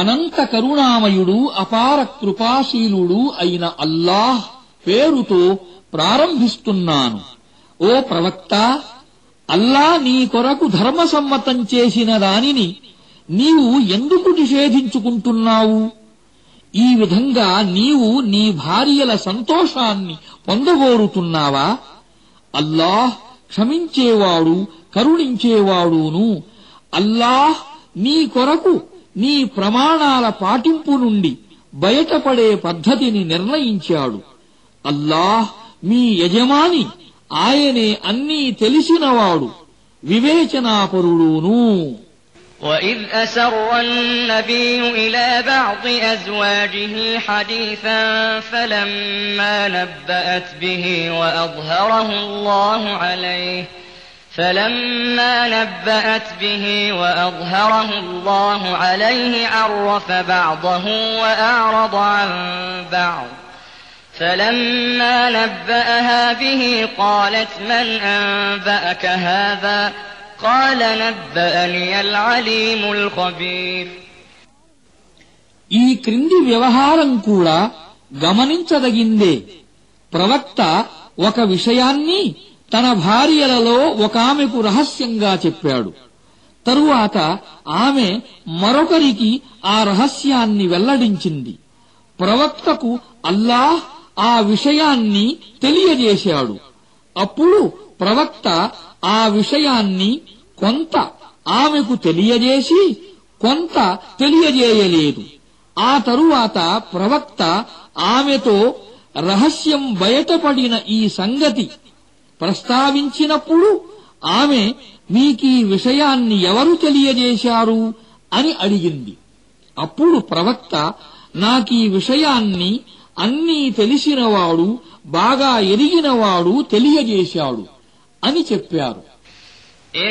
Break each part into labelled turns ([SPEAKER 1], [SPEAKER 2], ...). [SPEAKER 1] అనంత కరుణామయుడు అపార కృపాశీలుడు అయిన అల్లాహ్ పేరుతో ప్రారంభిస్తున్నాను ఓ ప్రవక్త అల్లా నీ కొరకు ధర్మసమ్మతం చేసిన దానిని నీవు ఎందుకు నిషేధించుకుంటున్నావు ఈ విధంగా నీవు నీ భార్యల సంతోషాన్ని పొందగోరుతున్నావా అల్లాహ్ క్షమించేవాడు కరుణించేవాడును అల్లాహ్ నీ కొరకు నీ ప్రమాణాల పాటింపు నుండి బయటపడే పద్ధతిని నిర్ణయించాడు అల్లాహ్ మీ యజమాని ఆయనే అన్నీ తెలిసినవాడు వివేచనాపరుడును
[SPEAKER 2] وإذ أسر النبي إلى بعض أزواجه حديثا فلما نبأت به وأظهره الله عليه فلما نبأت به وأظهره الله عليه عرف بعضه وأعرض عن بعض فلما نبأها به قالت من أنبأك هذا قال نبأني العليم الخبير
[SPEAKER 1] ఈ క్రింది వ్యవహారం కూడా గమనించదగిందే ప్రవక్త ఒక విషయాన్ని తన భార్యలలో ఒక ఆమెకు రహస్యంగా చెప్పాడు తరువాత ఆమె మరొకరికి ఆ రహస్యాన్ని వెల్లడించింది ప్రవక్తకు అల్లాహ్ ఆ విషయాన్ని తెలియజేశాడు అప్పుడు ప్రవక్త ఆ విషయాన్ని కొంత ఆమెకు తెలియజేసి కొంత తెలియజేయలేదు ఆ తరువాత ప్రవక్త ఆమెతో రహస్యం బయటపడిన ఈ సంగతి ప్రస్తావించినప్పుడు ఆమె మీకీ విషయాన్ని ఎవరు తెలియజేశారు అని అడిగింది అప్పుడు ప్రవక్త నాకీ విషయాన్ని అన్నీ తెలిసినవాడు బాగా ఎరిగినవాడు తెలియజేశాడు అని చెప్పారు
[SPEAKER 2] ఏ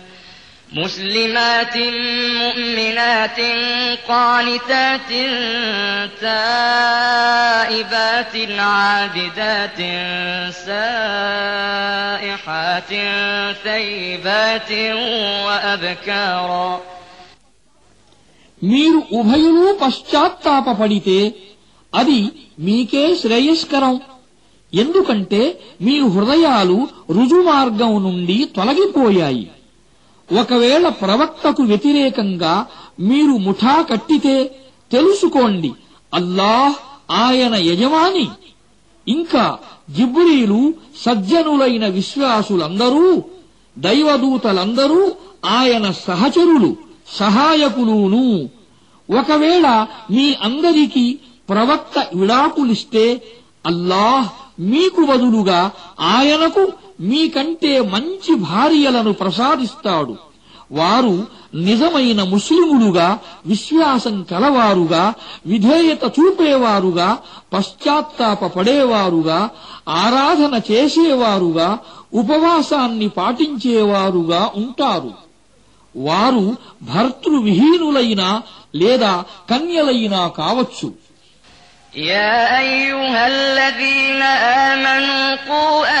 [SPEAKER 2] مسلمات مؤمنات قانتات تائبات عابدات سائحات ثيبات وأبكارا
[SPEAKER 1] మీరు ఉభయము పశ్చాత్తాపడితే అది మీకే శ్రేయస్కరం ఎందుకంటే మీ హృదయాలు రుజుమార్గం నుండి తొలగిపోయాయి ఒకవేళ ప్రవక్తకు వ్యతిరేకంగా మీరు ముఠా కట్టితే తెలుసుకోండి అల్లాహ్ ఆయన యజమాని ఇంకా జిబ్రీలు సజ్జనులైన విశ్వాసులందరూ దైవదూతలందరూ ఆయన సహచరులు సహాయకులును ఒకవేళ మీ అందరికీ ప్రవక్త విడాకులిస్తే అల్లాహ్ మీకు బదులుగా ఆయనకు మీకంటే మంచి భార్యలను ప్రసాదిస్తాడు వారు నిజమైన ముస్లిములుగా విశ్వాసం కలవారుగా విధేయత చూపేవారుగా పశ్చాత్తాప పడేవారుగా ఆరాధన చేసేవారుగా ఉపవాసాన్ని పాటించేవారుగా ఉంటారు వారు భర్తృవిహీనులైనా లేదా కన్యలైనా కావచ్చు
[SPEAKER 2] يا أيها الذين قوا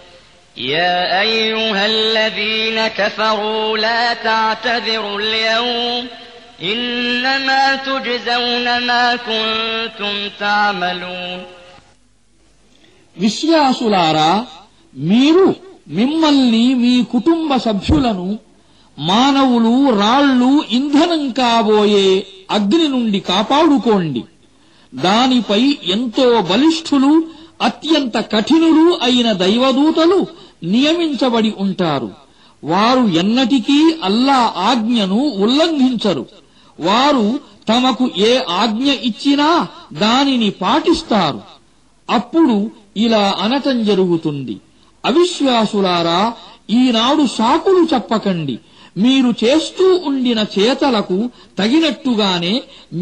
[SPEAKER 2] يا أيها الذين كفروا لا تعتذروا اليوم إنما تجزون ما كنتم تعملون
[SPEAKER 1] విశ్వాసులారా మీరు మిమ్మల్ని మీ కుటుంబ సభ్యులను మానవులు రాళ్లు ఇంధనం కాబోయే అగ్ని నుండి కాపాడుకోండి దానిపై ఎంతో బలిష్ఠులు అత్యంత కఠినులు అయిన దైవదూతలు నియమించబడి ఉంటారు వారు ఎన్నటికీ అల్లా ఆజ్ఞను ఉల్లంఘించరు వారు తమకు ఏ ఆజ్ఞ ఇచ్చినా దానిని పాటిస్తారు అప్పుడు ఇలా అనటం జరుగుతుంది అవిశ్వాసులారా ఈనాడు సాకులు చెప్పకండి మీరు చేస్తూ ఉండిన చేతలకు తగినట్టుగానే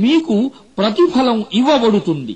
[SPEAKER 1] మీకు ప్రతిఫలం ఇవ్వబడుతుంది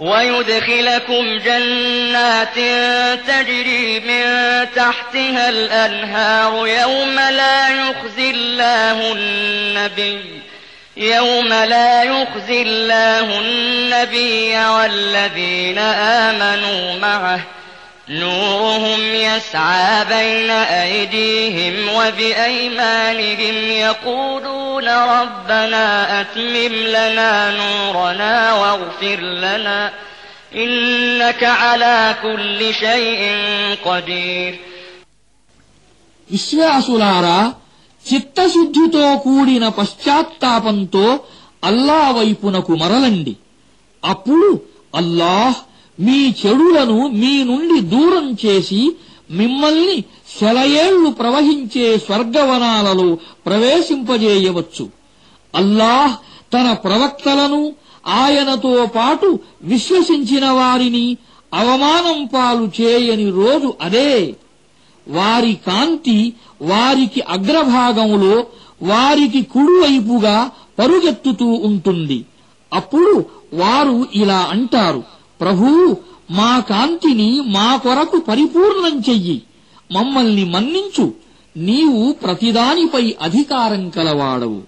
[SPEAKER 2] ويدخلكم جنات تجري من تحتها الأنهار يوم لا يخزي الله النبي يوم لا يخزي الله النبي والذين آمنوا معه نورهم يسعى بين أيديهم وبأيمانهم يقولون ربنا أتمم لنا نورنا واغفر لنا إنك على كل شيء قدير
[SPEAKER 1] ستة سجدتو చిత్తశుద్ధితో కూడిన పశ్చాత్తాపంతో الله వైపునకు మరలండి أبلو الله మీ చెడులను మీ నుండి దూరం చేసి మిమ్మల్ని సెలయేళ్లు ప్రవహించే స్వర్గవనాలలో ప్రవేశింపజేయవచ్చు అల్లాహ్ తన ప్రవక్తలను ఆయనతో పాటు విశ్వసించిన వారిని అవమానం పాలు చేయని రోజు అదే వారి కాంతి వారికి అగ్రభాగంలో వారికి కుడివైపుగా పరుగెత్తుతూ ఉంటుంది అప్పుడు వారు ఇలా అంటారు ప్రభు మా కాంతిని మా కొరకు పరిపూర్ణం చెయ్యి మమ్మల్ని మన్నించు నీవు ప్రతిదానిపై అధికారం కలవాడవు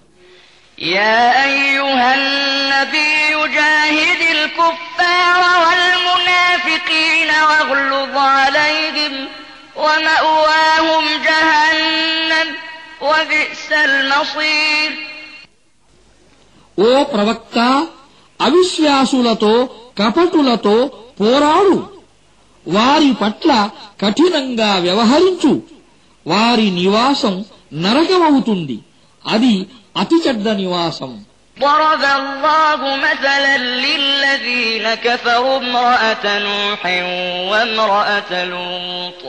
[SPEAKER 1] ఓ ప్రవక్త అవిశ్వాసులతో కపటులతో పోరాడు వారి పట్ల కఠినంగా వ్యవహరించు వారి నివాసం నరకమవుతుంది అది అతి చెడ్డ నివాసం
[SPEAKER 2] ضرب الله مثلا للذين كفروا امرأة نوح وامرأة لوط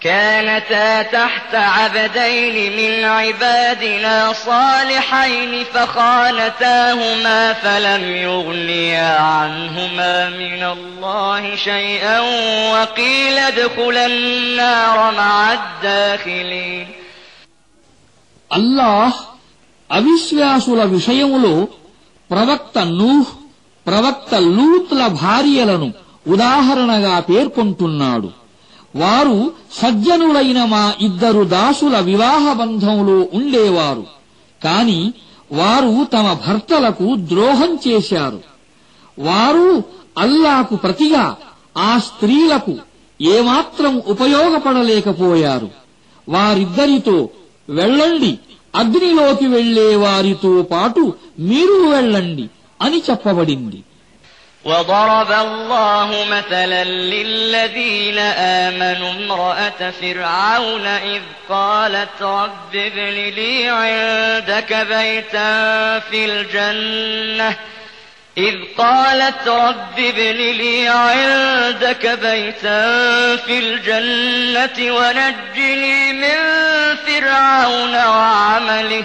[SPEAKER 2] كانتا تحت عبدين من عبادنا صالحين فخانتاهما فلم يغنيا عنهما من الله شيئا وقيل ادخلا النار مع الداخلين
[SPEAKER 1] الله అవిశ్వాసుల విషయములో ప్రవక్త నూహ్ ప్రవక్త లూత్ల భార్యలను ఉదాహరణగా పేర్కొంటున్నాడు వారు సజ్జనులైన మా ఇద్దరు దాసుల వివాహ బంధంలో ఉండేవారు కాని వారు తమ భర్తలకు ద్రోహం చేశారు వారు అల్లాకు ప్రతిగా ఆ స్త్రీలకు ఏమాత్రం ఉపయోగపడలేకపోయారు వారిద్దరితో వెళ్ళండి అగ్నిలోకి వెళ్లే వారితో పాటు మీరు వెళ్ళండి అని చెప్పబడింది
[SPEAKER 2] وضرب الله مثلا للذين آمنوا امرأة فرعون إذ قالت رب ابن لي عندك بيتا في الجنة إذ قالت رب ابن لي عندك بيتا في الجنة ونجني من فرعون وعمله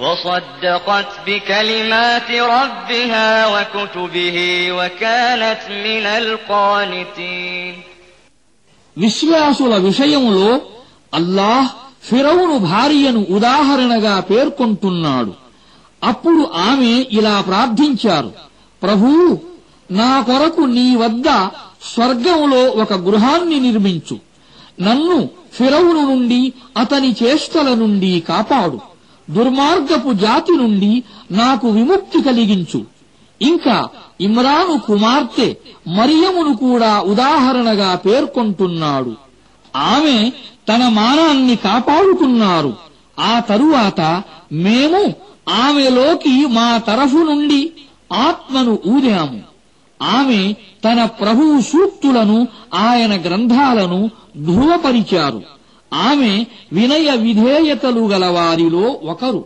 [SPEAKER 2] وصدقت
[SPEAKER 1] విశ్వాసుల విషయంలో అల్లాహ్ ఫిరౌను భార్యను ఉదాహరణగా పేర్కొంటున్నాడు అప్పుడు ఆమె ఇలా ప్రార్థించారు ప్రభూ నా కొరకు నీ వద్ద స్వర్గంలో ఒక గృహాన్ని నిర్మించు నన్ను ఫిరౌను నుండి అతని చేష్టల నుండి కాపాడు దుర్మార్గపు జాతి నుండి నాకు విముక్తి కలిగించు ఇంకా ఇమ్రాను కుమార్తె మరియమును కూడా ఉదాహరణగా పేర్కొంటున్నాడు ఆమె తన మానాన్ని కాపాడుకున్నారు ఆ తరువాత మేము ఆమెలోకి మా తరఫు నుండి ఆత్మను ఊదాము ఆమె తన ప్రభువు సూక్తులను ఆయన గ్రంథాలను ధృవపరిచారు ఆమె వినయ విధేయతలు గల వారిలో ఒకరు